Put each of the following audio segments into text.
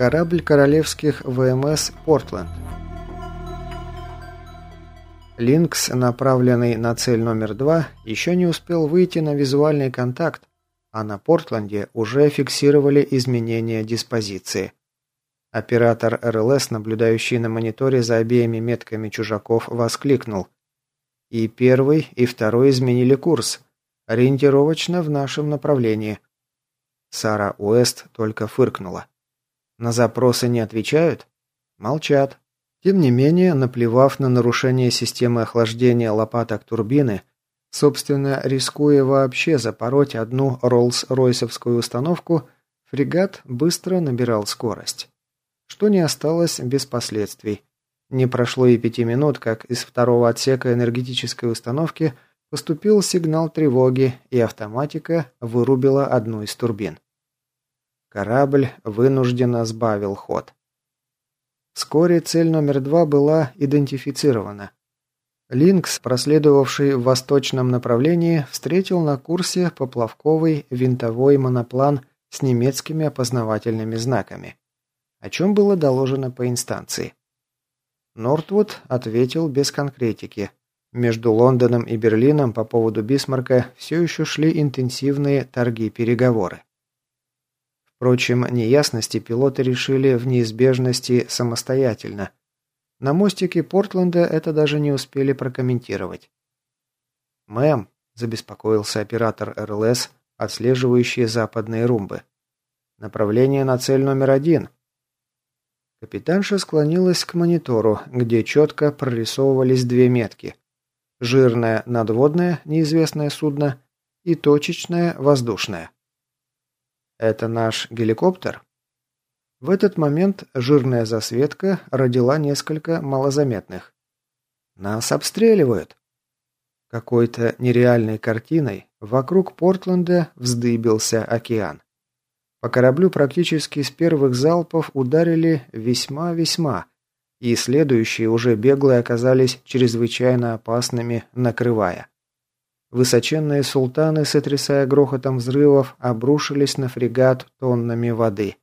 Корабль королевских ВМС «Портленд». Линкс, направленный на цель номер два, еще не успел выйти на визуальный контакт, а на Портленде уже фиксировали изменения диспозиции. Оператор РЛС, наблюдающий на мониторе за обеими метками чужаков, воскликнул. И первый, и второй изменили курс. Ориентировочно в нашем направлении. Сара Уэст только фыркнула. На запросы не отвечают? Молчат. Тем не менее, наплевав на нарушение системы охлаждения лопаток турбины, собственно, рискуя вообще запороть одну Роллс-Ройсовскую установку, фрегат быстро набирал скорость. Что не осталось без последствий. Не прошло и пяти минут, как из второго отсека энергетической установки поступил сигнал тревоги, и автоматика вырубила одну из турбин. Корабль вынужденно сбавил ход. Вскоре цель номер два была идентифицирована. Линкс, проследовавший в восточном направлении, встретил на курсе поплавковый винтовой моноплан с немецкими опознавательными знаками, о чем было доложено по инстанции. Нортвуд ответил без конкретики. Между Лондоном и Берлином по поводу Бисмарка все еще шли интенсивные торги-переговоры. Впрочем, неясности пилоты решили в неизбежности самостоятельно. На мостике Портленда это даже не успели прокомментировать. «Мэм», – забеспокоился оператор РЛС, отслеживающий западные румбы. «Направление на цель номер один». Капитанша склонилась к монитору, где четко прорисовывались две метки. Жирное надводное неизвестное судно и точечное воздушное. «Это наш геликоптер?» В этот момент жирная засветка родила несколько малозаметных. «Нас обстреливают!» Какой-то нереальной картиной вокруг Портленда вздыбился океан. По кораблю практически с первых залпов ударили весьма-весьма, и следующие уже беглые оказались чрезвычайно опасными, накрывая. Высоченные султаны, сотрясая грохотом взрывов, обрушились на фрегат тоннами воды.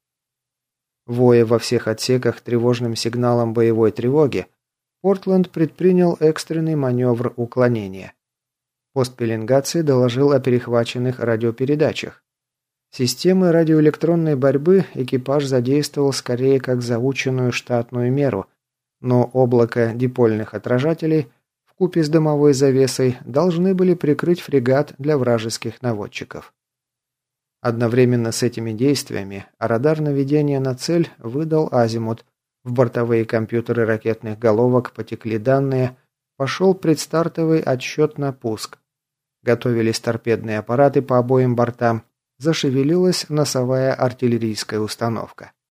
Воя во всех отсеках тревожным сигналом боевой тревоги, Портленд предпринял экстренный маневр уклонения. Пост пеленгации доложил о перехваченных радиопередачах. Системы радиоэлектронной борьбы экипаж задействовал скорее как заученную штатную меру, но облако дипольных отражателей вкупе с дымовой завесой должны были прикрыть фрегат для вражеских наводчиков. Одновременно с этими действиями радар наведения на цель выдал азимут, в бортовые компьютеры ракетных головок потекли данные, пошел предстартовый отсчет на пуск. Готовились торпедные аппараты по обоим бортам, зашевелилась носовая артиллерийская установка.